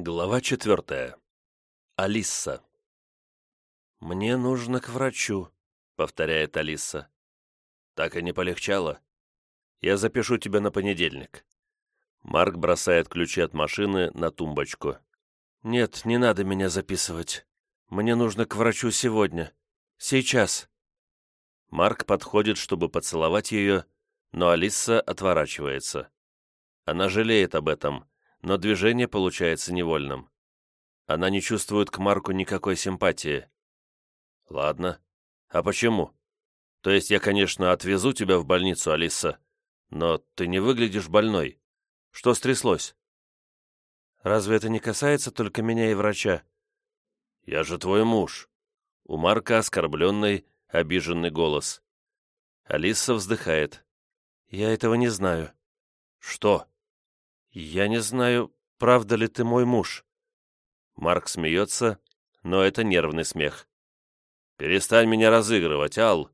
Глава четвертая. Алиса. «Мне нужно к врачу», — повторяет Алиса. «Так и не полегчало. Я запишу тебя на понедельник». Марк бросает ключи от машины на тумбочку. «Нет, не надо меня записывать. Мне нужно к врачу сегодня. Сейчас». Марк подходит, чтобы поцеловать ее, но Алиса отворачивается. Она жалеет об этом, но движение получается невольным. Она не чувствует к Марку никакой симпатии. «Ладно. А почему? То есть я, конечно, отвезу тебя в больницу, Алиса, но ты не выглядишь больной. Что стряслось?» «Разве это не касается только меня и врача?» «Я же твой муж». У Марка оскорбленный, обиженный голос. Алиса вздыхает. «Я этого не знаю». «Что?» «Я не знаю, правда ли ты мой муж?» Марк смеется, но это нервный смех. «Перестань меня разыгрывать, Ал!»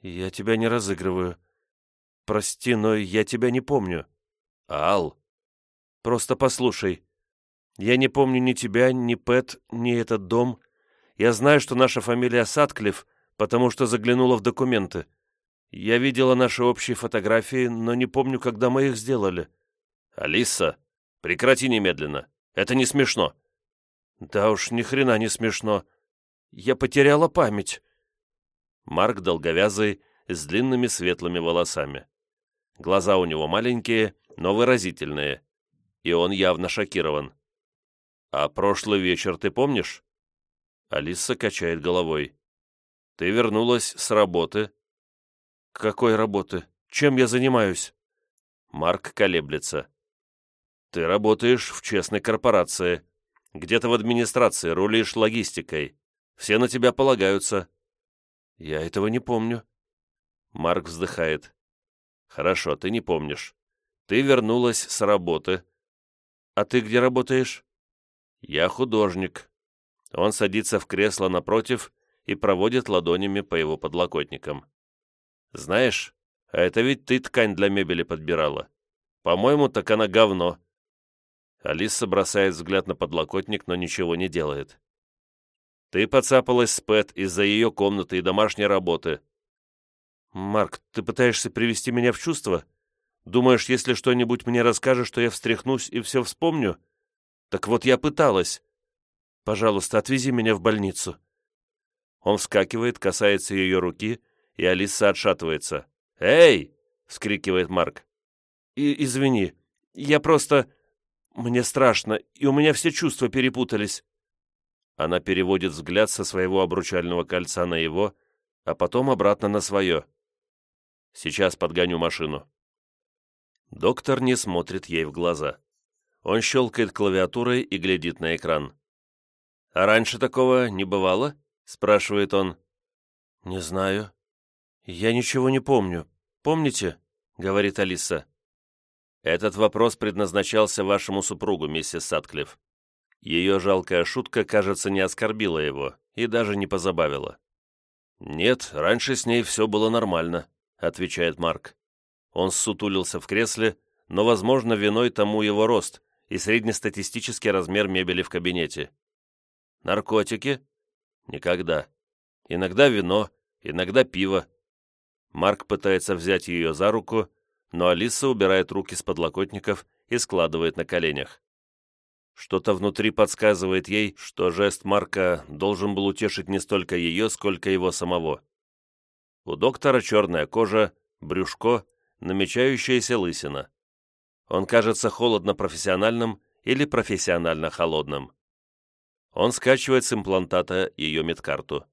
«Я тебя не разыгрываю. Прости, но я тебя не помню». «Ал!» «Просто послушай. Я не помню ни тебя, ни Пэт, ни этот дом. Я знаю, что наша фамилия Сатклифф, потому что заглянула в документы. Я видела наши общие фотографии, но не помню, когда мы их сделали. «Алиса, прекрати немедленно. Это не смешно». «Да уж, ни хрена не смешно. Я потеряла память». Марк долговязый, с длинными светлыми волосами. Глаза у него маленькие, но выразительные. И он явно шокирован. «А прошлый вечер ты помнишь?» Алиса качает головой. «Ты вернулась с работы». «Какой работы? Чем я занимаюсь?» Марк колеблется. Ты работаешь в честной корпорации. Где-то в администрации рулишь логистикой. Все на тебя полагаются». «Я этого не помню». Марк вздыхает. «Хорошо, ты не помнишь. Ты вернулась с работы. А ты где работаешь?» «Я художник». Он садится в кресло напротив и проводит ладонями по его подлокотникам. «Знаешь, а это ведь ты ткань для мебели подбирала. По-моему, так она говно. Алиса бросает взгляд на подлокотник, но ничего не делает. «Ты поцапалась с Пэт из-за ее комнаты и домашней работы». «Марк, ты пытаешься привести меня в чувство? Думаешь, если что-нибудь мне расскажешь, что я встряхнусь и все вспомню? Так вот я пыталась. Пожалуйста, отвези меня в больницу». Он вскакивает, касается ее руки, и Алиса отшатывается. «Эй!» — вскрикивает Марк. И «Извини, я просто...» Мне страшно, и у меня все чувства перепутались». Она переводит взгляд со своего обручального кольца на его, а потом обратно на свое. «Сейчас подгоню машину». Доктор не смотрит ей в глаза. Он щелкает клавиатурой и глядит на экран. «А раньше такого не бывало?» — спрашивает он. «Не знаю. Я ничего не помню. Помните?» — говорит Алиса. Этот вопрос предназначался вашему супругу, миссис Сатклифф. Ее жалкая шутка, кажется, не оскорбила его и даже не позабавила. «Нет, раньше с ней все было нормально», — отвечает Марк. Он сутулился в кресле, но, возможно, виной тому его рост и среднестатистический размер мебели в кабинете. «Наркотики?» «Никогда. Иногда вино, иногда пиво». Марк пытается взять ее за руку, но Алиса убирает руки с подлокотников и складывает на коленях. Что-то внутри подсказывает ей, что жест Марка должен был утешить не столько ее, сколько его самого. У доктора черная кожа, брюшко, намечающаяся лысина. Он кажется холодно-профессиональным или профессионально-холодным. Он скачивает с имплантата ее медкарту.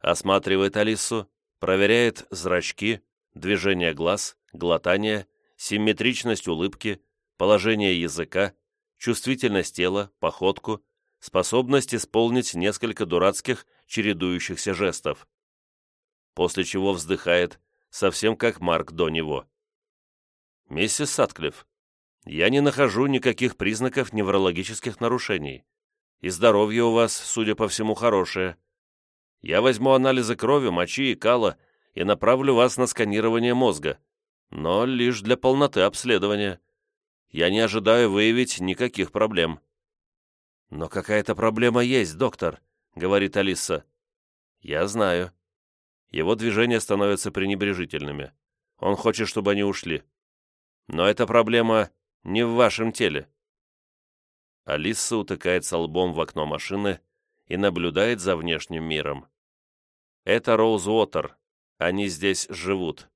Осматривает Алису, проверяет зрачки, движение глаз, глотание, симметричность улыбки, положение языка, чувствительность тела, походку, способность исполнить несколько дурацких, чередующихся жестов. После чего вздыхает, совсем как Марк до него. «Миссис Сатклифф, я не нахожу никаких признаков неврологических нарушений, и здоровье у вас, судя по всему, хорошее. Я возьму анализы крови, мочи и кала и направлю вас на сканирование мозга но лишь для полноты обследования. Я не ожидаю выявить никаких проблем. «Но какая-то проблема есть, доктор», — говорит Алиса. «Я знаю». Его движения становятся пренебрежительными. Он хочет, чтобы они ушли. Но эта проблема не в вашем теле. Алиса утыкается лбом в окно машины и наблюдает за внешним миром. Это Роузвотер. Они здесь живут.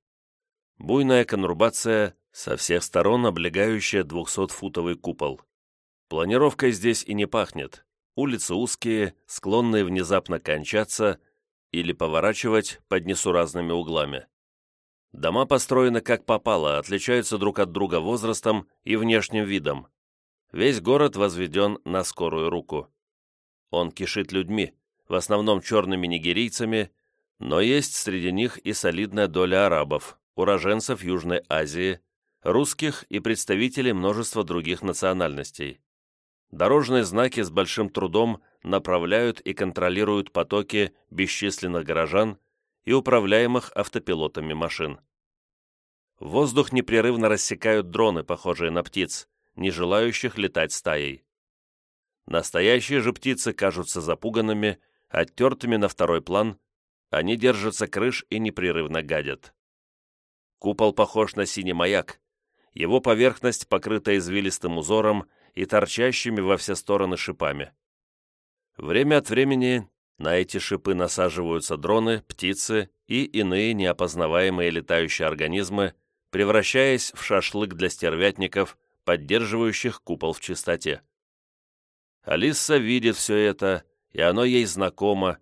Буйная конурбация, со всех сторон облегающая двухсотфутовый купол. Планировкой здесь и не пахнет. Улицы узкие, склонные внезапно кончаться или поворачивать под несуразными углами. Дома построены как попало, отличаются друг от друга возрастом и внешним видом. Весь город возведен на скорую руку. Он кишит людьми, в основном черными нигерийцами, но есть среди них и солидная доля арабов, уроженцев Южной Азии, русских и представителей множества других национальностей. Дорожные знаки с большим трудом направляют и контролируют потоки бесчисленных горожан и управляемых автопилотами машин. Воздух непрерывно рассекают дроны, похожие на птиц, не желающих летать стаей. Настоящие же птицы кажутся запуганными, оттертыми на второй план, они держатся крыш и непрерывно гадят. Купол похож на синий маяк, его поверхность покрыта извилистым узором и торчащими во все стороны шипами. Время от времени на эти шипы насаживаются дроны, птицы и иные неопознаваемые летающие организмы, превращаясь в шашлык для стервятников, поддерживающих купол в чистоте. Алиса видит все это, и оно ей знакомо.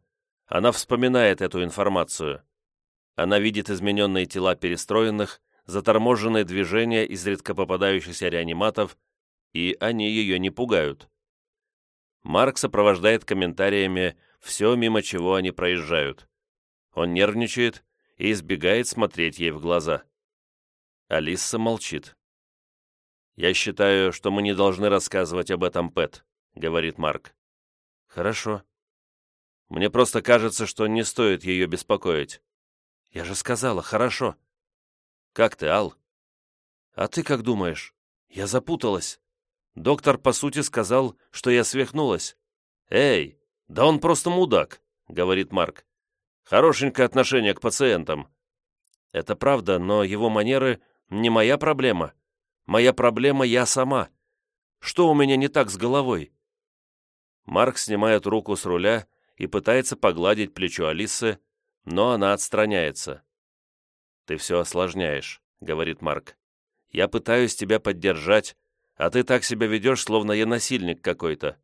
Она вспоминает эту информацию. Она видит измененные тела перестроенных, заторможенные движения изредка попадающихся реаниматов, и они ее не пугают. Марк сопровождает комментариями все, мимо чего они проезжают. Он нервничает и избегает смотреть ей в глаза. Алиса молчит. «Я считаю, что мы не должны рассказывать об этом, Пэт», — говорит Марк. «Хорошо. Мне просто кажется, что не стоит ее беспокоить. Я же сказала, хорошо. Как ты, Ал? А ты как думаешь? Я запуталась. Доктор, по сути, сказал, что я свихнулась. Эй, да он просто мудак, говорит Марк. Хорошенькое отношение к пациентам. Это правда, но его манеры не моя проблема. Моя проблема я сама. Что у меня не так с головой? Марк снимает руку с руля и пытается погладить плечо Алисы, но она отстраняется. «Ты все осложняешь», — говорит Марк. «Я пытаюсь тебя поддержать, а ты так себя ведешь, словно я насильник какой-то».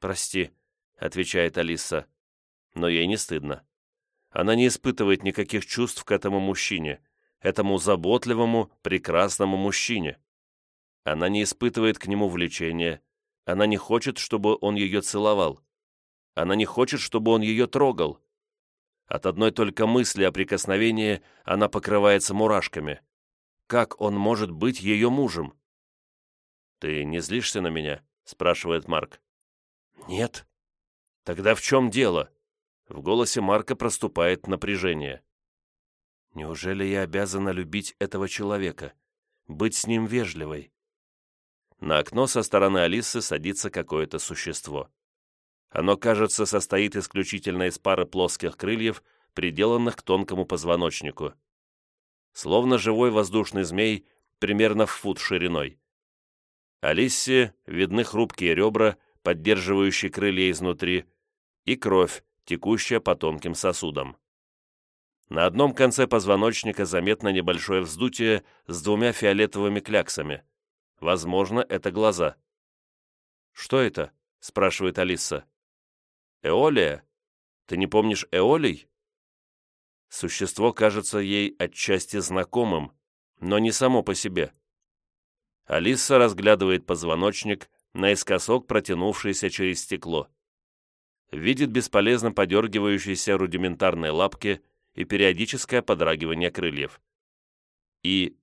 «Прости», — отвечает Алиса, но ей не стыдно. Она не испытывает никаких чувств к этому мужчине, этому заботливому, прекрасному мужчине. Она не испытывает к нему влечения, она не хочет, чтобы он ее целовал. Она не хочет, чтобы он ее трогал. От одной только мысли о прикосновении она покрывается мурашками. Как он может быть ее мужем? «Ты не злишься на меня?» — спрашивает Марк. «Нет». «Тогда в чем дело?» В голосе Марка проступает напряжение. «Неужели я обязана любить этого человека? Быть с ним вежливой?» На окно со стороны Алисы садится какое-то существо. Оно, кажется, состоит исключительно из пары плоских крыльев, приделанных к тонкому позвоночнику. Словно живой воздушный змей, примерно в фут шириной. Алисе видны хрупкие ребра, поддерживающие крылья изнутри, и кровь, текущая по тонким сосудам. На одном конце позвоночника заметно небольшое вздутие с двумя фиолетовыми кляксами. Возможно, это глаза. «Что это?» — спрашивает Алиса. «Эолия? Ты не помнишь Эолий?» Существо кажется ей отчасти знакомым, но не само по себе. Алиса разглядывает позвоночник, наискосок протянувшийся через стекло. Видит бесполезно подергивающиеся рудиментарные лапки и периодическое подрагивание крыльев. И...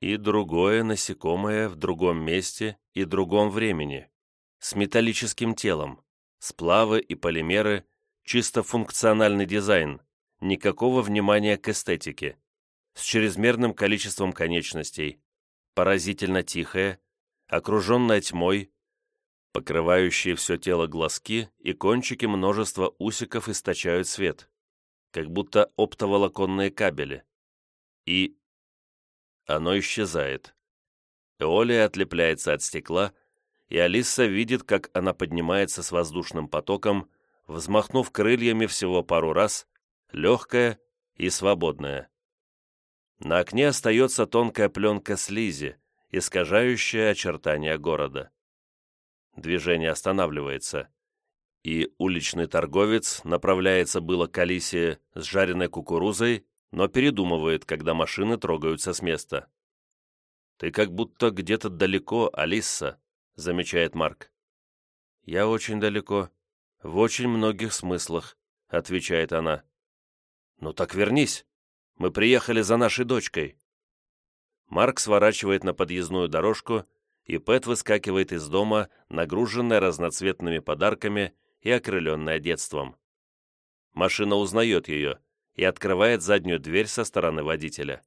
и другое насекомое в другом месте и другом времени, с металлическим телом. Сплавы и полимеры, чисто функциональный дизайн, никакого внимания к эстетике, с чрезмерным количеством конечностей, поразительно тихое, окруженное тьмой, Покрывающие все тело глазки и кончики множества усиков источают свет, как будто оптоволоконные кабели. И оно исчезает. Эолия отлепляется от стекла, и Алиса видит, как она поднимается с воздушным потоком, взмахнув крыльями всего пару раз, легкая и свободная. На окне остается тонкая пленка слизи, искажающая очертания города. Движение останавливается, и уличный торговец направляется было к Алисе с жареной кукурузой, но передумывает, когда машины трогаются с места. «Ты как будто где-то далеко, Алиса», — замечает Марк. «Я очень далеко, в очень многих смыслах», — отвечает она. «Ну так вернись. Мы приехали за нашей дочкой». Марк сворачивает на подъездную дорожку, и Пэт выскакивает из дома, нагруженная разноцветными подарками и окрыленная детством. Машина узнает ее и открывает заднюю дверь со стороны водителя.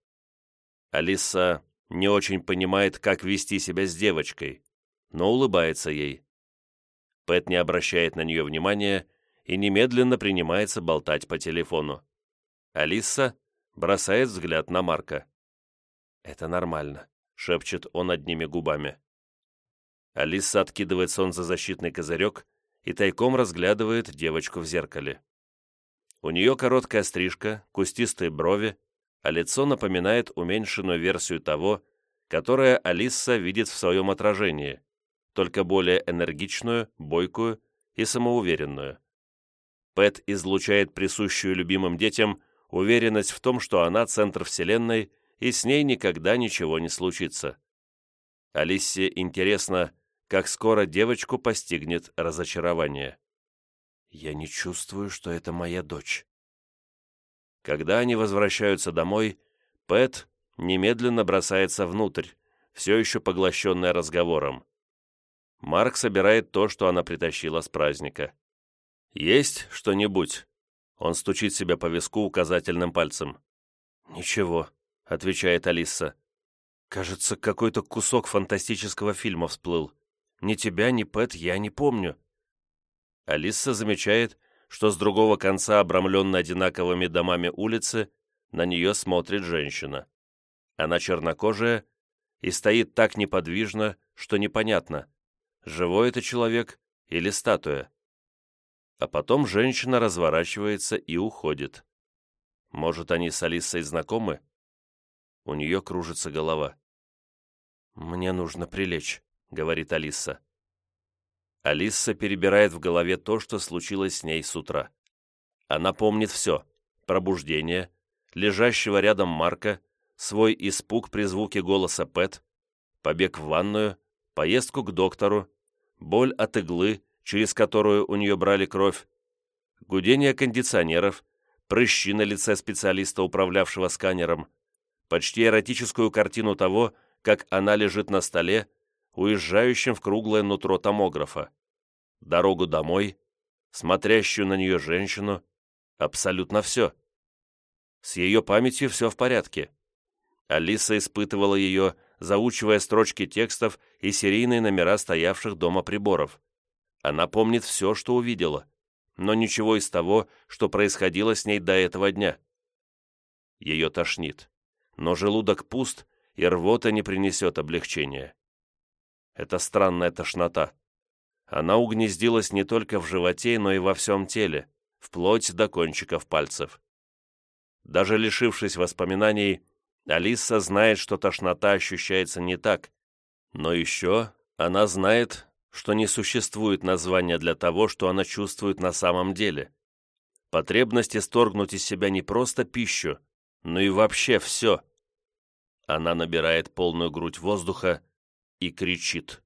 Алиса не очень понимает, как вести себя с девочкой, но улыбается ей. Пэт не обращает на нее внимания и немедленно принимается болтать по телефону. Алиса бросает взгляд на Марка. «Это нормально», — шепчет он одними губами. Алиса откидывает солнцезащитный козырек и тайком разглядывает девочку в зеркале. У нее короткая стрижка, кустистые брови, а лицо напоминает уменьшенную версию того, которое Алиса видит в своем отражении, только более энергичную, бойкую и самоуверенную. Пэт излучает присущую любимым детям уверенность в том, что она центр Вселенной, и с ней никогда ничего не случится. Алисе интересно, как скоро девочку постигнет разочарование. «Я не чувствую, что это моя дочь». Когда они возвращаются домой, Пэт немедленно бросается внутрь, все еще поглощенная разговором. Марк собирает то, что она притащила с праздника. «Есть что-нибудь?» Он стучит себя по виску указательным пальцем. «Ничего», — отвечает Алиса. «Кажется, какой-то кусок фантастического фильма всплыл. Ни тебя, ни Пэт я не помню». Алиса замечает, что с другого конца обрамленной одинаковыми домами улицы на нее смотрит женщина. Она чернокожая и стоит так неподвижно, что непонятно, живой это человек или статуя а потом женщина разворачивается и уходит. Может, они с Алисой знакомы? У нее кружится голова. «Мне нужно прилечь», — говорит Алиса. Алиса перебирает в голове то, что случилось с ней с утра. Она помнит все. Пробуждение, лежащего рядом Марка, свой испуг при звуке голоса Пэт, побег в ванную, поездку к доктору, боль от иглы, через которую у нее брали кровь, гудение кондиционеров, прыщи на лице специалиста, управлявшего сканером, почти эротическую картину того, как она лежит на столе, уезжающим в круглое нутро томографа, дорогу домой, смотрящую на нее женщину, абсолютно все. С ее памятью все в порядке. Алиса испытывала ее, заучивая строчки текстов и серийные номера стоявших дома приборов. Она помнит все, что увидела, но ничего из того, что происходило с ней до этого дня. Ее тошнит, но желудок пуст, и рвота не принесет облегчения. Это странная тошнота. Она угнездилась не только в животе, но и во всем теле, вплоть до кончиков пальцев. Даже лишившись воспоминаний, Алиса знает, что тошнота ощущается не так, но еще она знает, что не существует названия для того, что она чувствует на самом деле. Потребность исторгнуть из себя не просто пищу, но и вообще все. Она набирает полную грудь воздуха и кричит.